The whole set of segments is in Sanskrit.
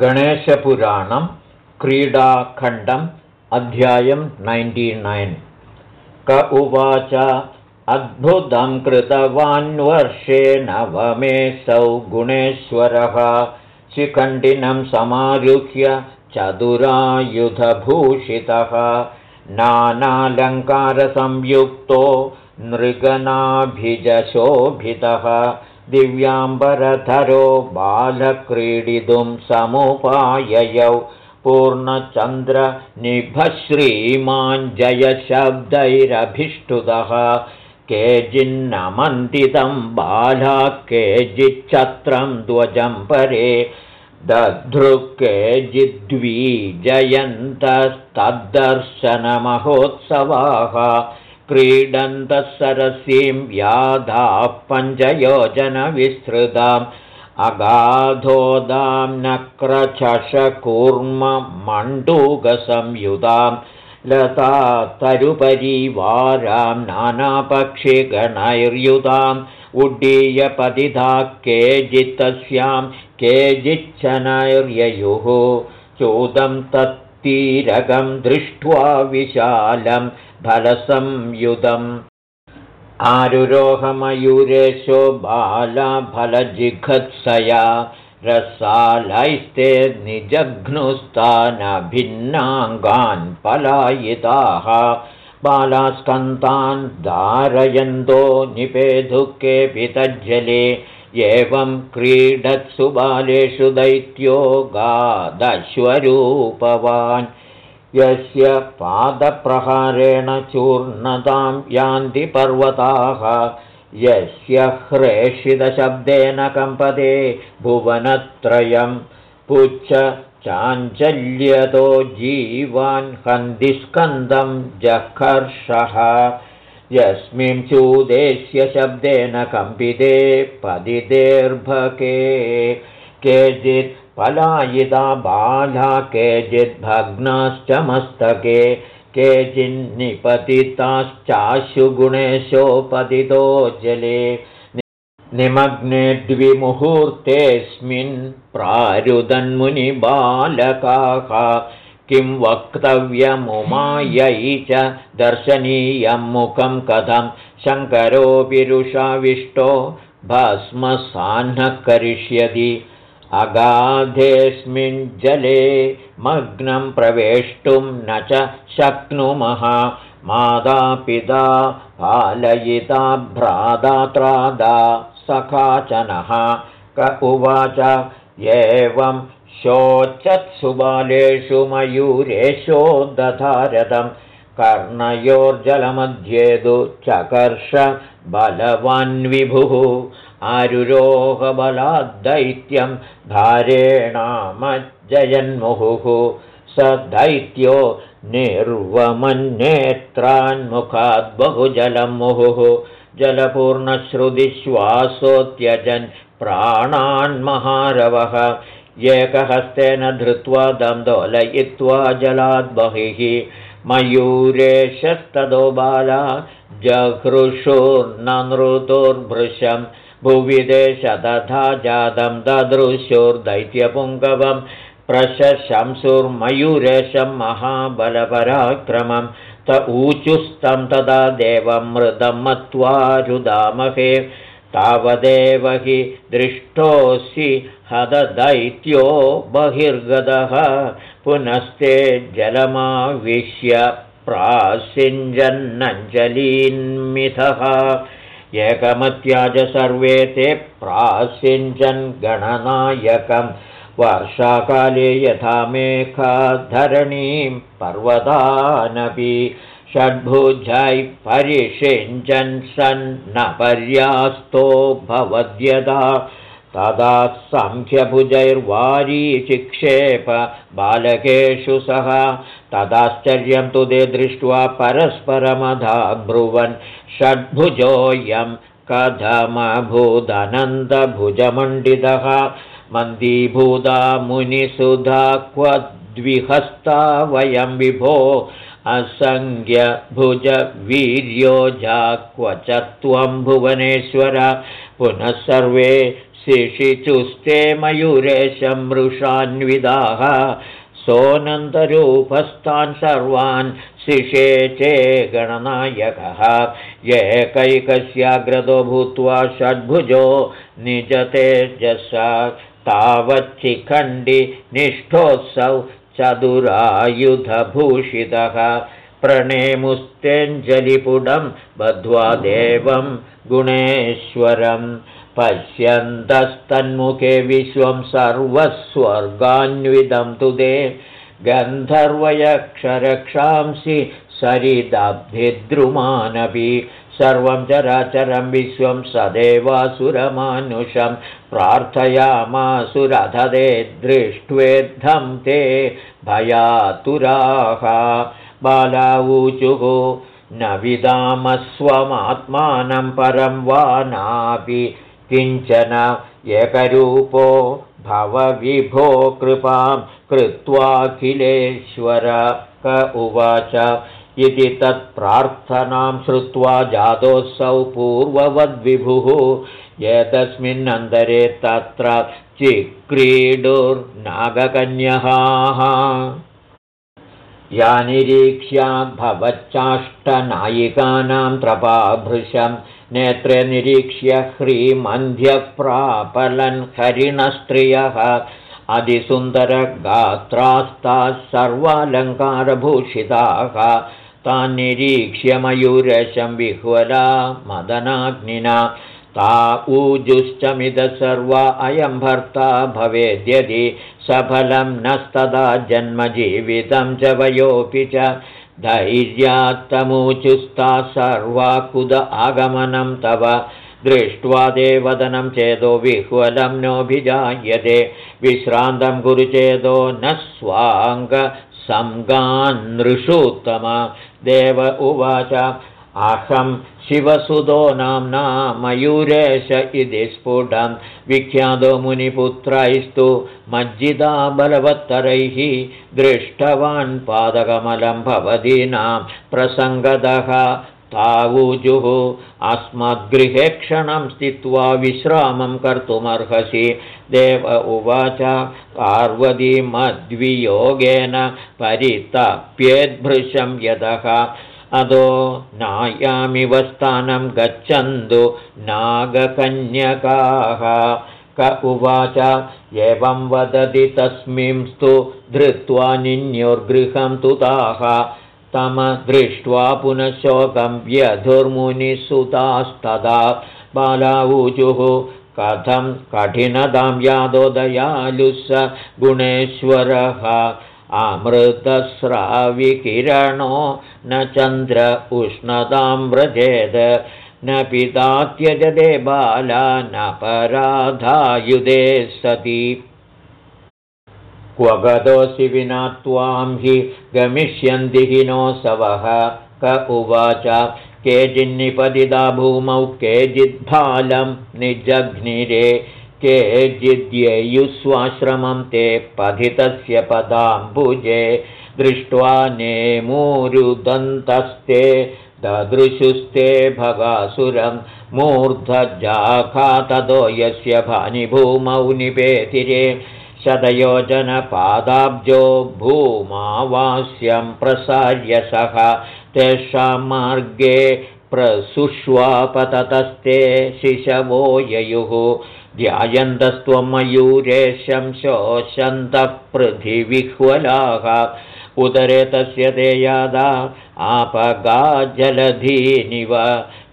गणेशपुराणं क्रीडाखण्डम् अध्यायं नैन्टीनैन् क उवाच अद्भुतं कृतवान्वर्षे नवमेऽसौ गुणेश्वरः। शिखण्डिनं समारुह्य चतुरायुधभूषितः। नानालङ्कारसंयुक्तो नृगनाभिजशोभितः दिव्याम्बरधरो बालक्रीडितुं समुपाययौ। पूर्णचन्द्रनिभश्रीमाञ्जयशब्दैरभिष्टुतः। केचिन्नमन्दितं बाला केचिच्छत्रं ध्वजं परे। दधृक्केजिद्विजयन्तस्तद्दर्शनमहोत्सवाः क्रीडन्तः सरसीं व्याधाः पञ्चयोजनविस्तृताम् अगाधोदां नक्रचषकूर्ममण्डूकसंयुधां लता तरुपरीवारां नानापक्षिगणैर्युधाम् उड्डीयपतिधा केचित्तस्यां केचिच्छनैर्ययुः चूदं तत्तीरकं दृष्ट्वा विशालं फलसंयुतम् आरुरोहमयूरेशो बालाफलजिघत्सया रसालैस्ते निजघ्नुस्तानभिन्नाङ्गान् पलायिताः। बालास्कन्तान् धारयन्तो निपेधुके पितज्जले एवं क्रीडत्सु बालेषु दैत्यो गादश्वरूपवान् यस्य पादप्रहारेण चूर्णतां यान्ति पर्वताः यस्य ह्रेषितशब्देन कम्पते भुवनत्रयं पुच्छ चाञ्चल्यतो जीवान् हन्दिस्कन्दं जकर्षः यस्मिन् चूदेश्य शब्देन कम्पिते पदितेर्भके केचित् पलायिता बाला केचिद्भग्नाश्च मस्तके केचिन्निपतिताश्चाशुगुणेशोपतितो जले। निमग्ने द्विमुहूर्तेऽस्मिन् प्रारुदन्मुनिबालकाः किं वक्तव्यमुमायै च दर्शनीयं मुखं कथं शङ्करोऽपिरुषाविष्टो भस्मसाह्नः करिष्यति अगाधेऽस्मिन् जले मग्नं प्रवेष्टुं न च शक्नुमः। मातापिता पालयिता भ्रादात्रादा सखाचनः क उवाच एवं शोचत्सुबालेषु मयूरेशो दधारथं कर्णयोर्जलमध्ये तु चकर्ष बलवान्विभुः आरुरोहबलाद्दैत्यं धारेणामज्जयन्मुहुः स दैत्यो निर्वमन्नेत्रान्मुखाद्बहुजलं मुहुः। जलपूर्णश्रुतिश्वासोत्यजन् प्राणान्महारवः एकहस्तेन धृत्वा दन्दोलयित्वा जलाद्बहिः मयूरेशस्ततो बाला जघृषुर्ननृतोर्भृशं भुविदेश तथा जातं ददृशोर्दैत्यपुङ्गवं प्रशशंसुर्मयूरेशं महाबलपराक्रमं त ऊचुस्तं तदा देवं मृदं मत्वा रुदामहे। तावदेव हि दृष्टोऽसि हददैत्यो बहिर्गतः पुनस्ते जलमाविश्य प्रासिञ्जन्नञ्जलीन्मिथः एकमत्याज सर्वे ते प्रासिञ्जन् गणनायकं वर्षाकाले यथा मेघधरणीं पर्वतानपि षड्भुजैः परिषिञ्चन् सन्न पर्यास्तो भवद्यदा। तदा सङ्ख्यभुजैर्वारी चिक्षेप बालकेषु सह तदाश्चर्यं तु ते दृष्ट्वा परस्परमधा ब्रुवन् षड्भुजोऽयं कथमभूदनन्दभुजमण्डितः मन्दीभूता मुनिसुधा क्व द्विहस्ता वयं विभो असङ्ख्यभुजवीर्यो जा क्व च त्वं भुवनेश्वर पुनः सर्वे शिशिचुस्ते मयूरेशं मृषान्विदाः सोऽनन्तरूपस्थान् सर्वान् शिषे चे गणनायकः। एकैकस्याग्रतो भूत्वा षड्भुजो निजतेजस तावच्चिखण्डि निष्ठोत्सौ चतुरायुधभूषितः। प्रणेमुस्तेञ्जलिपुडं बद्ध्वा देवं गुणेश्वरं पश्यन्तस्तन्मुखे विश्वं सर्वस्वर्गान्विदं तु दे गन्धर्वयक्षरक्षांसि सरिदब्धिद्रुमानपि सर्वं चराचरं विश्वं सदेवासुरमानुषं प्रार्थयामासुरधदे दृष्ट्वेद्धं ते भयातुराः। बालावूचुः न विदामस्वमात्मानं परं वा नापि किञ्चन एकरूपो भवविभो कृपां कृत्वाखिलेश्वर क उवाच। इति तत्प्रार्थनां श्रुत्वा जातोऽसौ पूर्ववद्विभुः। एतस्मिन्नन्तरे तत्र चिक्रीडुर्नागकन्यहाः। या निरीक्ष्या भवच्चाष्टनायिकानां त्रपाभृशं नेत्रे निरीक्ष्य ह्रीमन्ध्यप्रापलन् हरिणस्त्रियः। अधिसुन्दरगात्रास्ताः सर्वालङ्कारभूषिताः। तान् निरीक्ष्य मयूरशं विह्वला मदनाग्निना। ता ऊजुश्चमिद सर्वा अयं भर्ता भवेद्यदि। सफलं नस्तदा जन्मजीवितं च वयोऽपि च धैर्यात्तमूचुस्ता सर्वा कुद आगमनं तव। दृष्ट्वा देवदनं चेदो विह्वलं नोऽभिजायते। विश्रान्तं गुरुचेदो न स्वाङ्गसंगान्नृषूत्तम देव उवाच अहं शिवसुदो नाम्ना मयूरेश इति स्फुटं। विख्यातो मुनिपुत्रैस्तु मज्जिदा बलवत्तरैः दृष्टवान् पादकमलं भवतीनां प्रसङ्गतः तावूजुः। अस्मद्गृहे क्षणं स्थित्वा विश्रामं कर्तुमर्हसि। देव उवाच पार्वतीमद्वियोगेन परितप्येद्भृशं यतः अदो नायामिव स्थानं गच्छन्तु नागकन्यकाः क उवाच एवं वदति तस्मिंस्तु धृत्वा निन्योर्गृहं तुताः तमदृष्ट्वा पुनः शोकं व्यधुर्मुनिसुतास्तदा बालावूचुः कथं कठिनतां यादोदयालुः स गुणेश्वरः अमृतस्राविकिरणो न चन्द्र उष्णतां व्रजेद न पिता त्यजते बाला न पराधायुधे सति। क्व गतोऽसि विना त्वां हि गमिष्यन्ति हि नोऽसवः क उवाच केचिन्निपतिता भूमौ केचिद्भालं निजघ्निरे ते पथितस्य पदाम्बुजे दृष्ट्वा नेमूरुदन्तस्ते ददृशुस्ते भगासुरं मूर्धजाघातदो यस्य भानिभूमौ निपेतिरे शतयोजनपादाब्जो भूमावास्यं प्रसार्य सः तेषां मार्गे प्रसुष्वापततस्ते शिशवो ययुः ध्यायन्तस्त्वं मयूरेशं शोषन्तः पृथिविह्वलाः। उदरे तस्य ते यादा आपगा जलधीनिव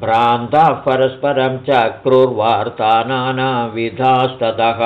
भ्रान्ताः परस्परं चक्रुर्वार्ता नानाविधास्ततः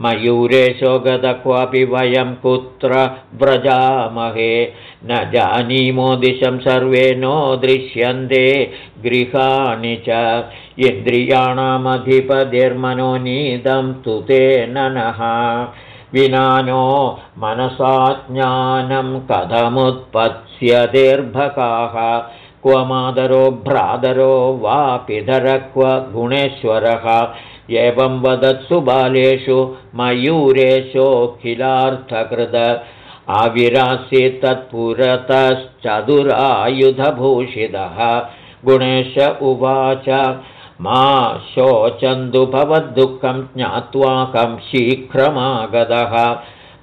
मयूरेशो गत क्वापि वयं कुत्र व्रजामहे? न जानीमो दिशं सर्वे नो दृश्यन्ते गृहाणि च। इन्द्रियाणामधिपतिर्मनो नीदं तु ते ननः। विना नो मनसा ज्ञानं कथमुत्पत्स्यतिर्भकाः क्व मादरो भ्रातरो वा पिधर क्व गुणेश्वरः एवं वदत्सु बालेषु मयूरेशोऽखिलार्थकृत आविरासि तत्पुरतश्चतुरायुधभूषितः। गुणेश उवाच मा शोचन्तु भवद्दुःखं ज्ञात्वाकं शीघ्रमागतः।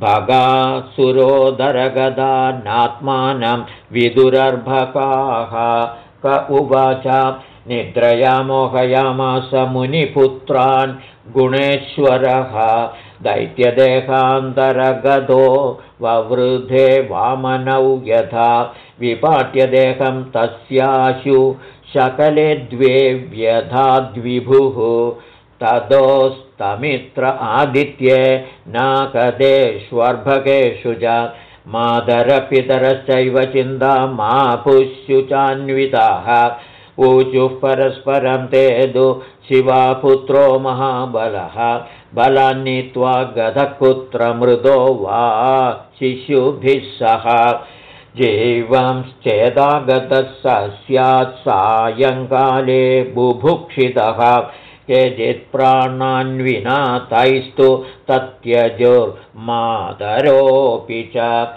भगासुरोदरगदा नात्मानं विदुरर्भकाः। क उवाच निद्रया मोहयामास मुनिपुत्रान् गुणेश्वरः दैत्यदेहान्तरगतो ववृधे वामनौ यथा विपाट्यदेहं तस्याशु शकले द्वे व्यधाद्विभुः ततोस्तमित्र आदित्ये नाकदेष्वर्भकेषु च मादरपितरश्चैव चिन्ता मा पुष्युचान्विताः ऊचुः परस्परं ते दु शिवापुत्रो महाबलः। बलान्नीत्वा गधकुत्र मृदो वा शिशुभिः सह। जीवंश्चेदागतः स स्यात् सायङ्काले बुभुक्षितः। केचित्प्राणान्विना तैस्तु तत्यजुर्मातरोऽपि च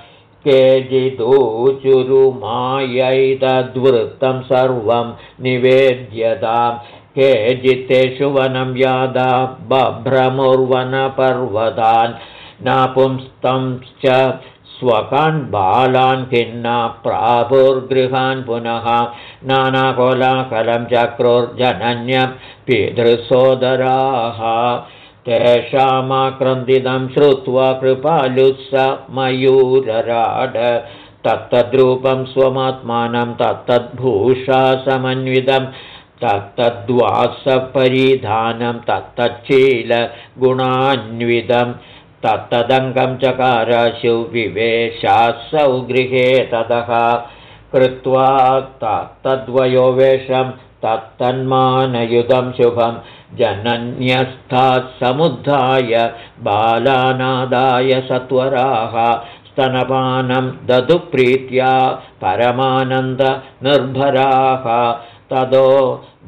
केचिदूचुरुमायैतद्वृत्तं सर्वं निवेद्यतां। केचित्तेषु वनं यादा बभ्रमुर्वनपर्वतान्। नापुंस्तंश्च स्वकान् बालान् खिन्ना प्रापुर्गृहान् पुनः नानाकोलाकलं चक्रोर्जनन्य पितृसोदराः तेषामाक्रन्दितं श्रुत्वा कृपालुः मयूरराड तत्तद्रूपं स्वमात्मानं तत्तद्भूषा समन्वितं तत्तद्वासपरिधानं तत्तच्चीलगुणान्वितं तत्तदङ्गं चकाराशु विवेशासौ गृहे ततः कृत्वा तत्तद्वयो वेषं तत्तन्मानयुधं शुभं जनन्यस्थात् समुद्धाय बालानादाय सत्वराः स्तनपानं दधुप्रीत्या परमानन्दनिर्भराः ततो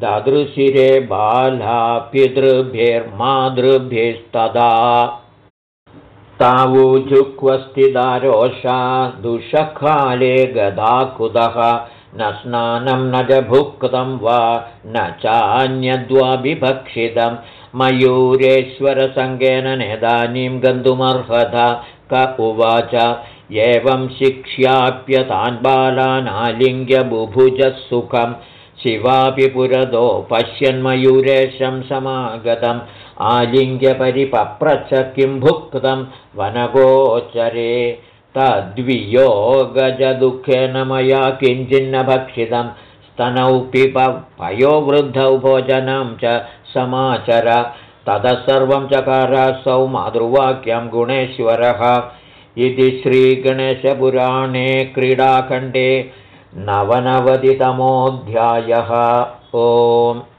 ददृशिरे बाला पितृभिर्मातृभिस्तदा तावूजुक्वस्थिदारोषा दुषकाले गदाकुदः न स्नानं न च भुक्तं वा न चान्यद्वाभिभक्षितं। मयूरेश्वरसङ्गेन नेदानीं गन्तुमर्हत क उवाच एवं शिक्ष्याप्यतान् बालानालिङ्ग्य बुभुजः सुखं शिवापि पुरदो पश्यन्मयूरेशं समागतम्। आलिङ्ग्यपरिपप्रच्छ किं भुक्तं वनगोचरे तद्वियोगजदुःखेन मया किञ्चिन्न भक्षितं स्तनौ पिप पयोवृद्धौ भोजनं च समाचर। ततः सर्वं चकारासौ मातृवाक्यं गुणेश्वरः। इति श्रीगणेशपुराणे क्रीडाखण्डे नवनवतितमोऽध्यायः। ओम्